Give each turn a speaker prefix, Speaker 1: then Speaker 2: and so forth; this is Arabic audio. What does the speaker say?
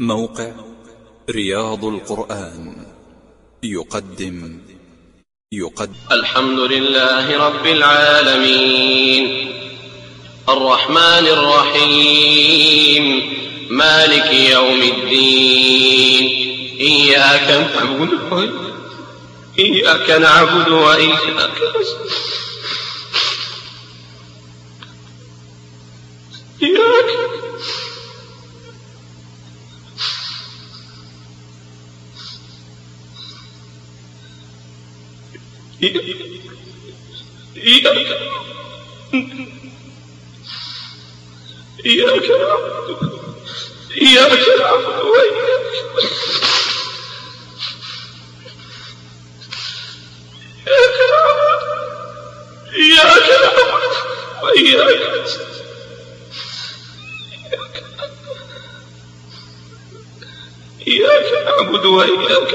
Speaker 1: موقع رياض القرآن. يقدم. يقدم.
Speaker 2: الحمد لله رب العالمين. الرحمن الرحيم. مالك يوم الدين. إياك نعبد إياك نعبد وإياك إياك إياك إياك نعبد إياك نعبد وإياك إياك نعبد وإياك إياك نعبد وإياك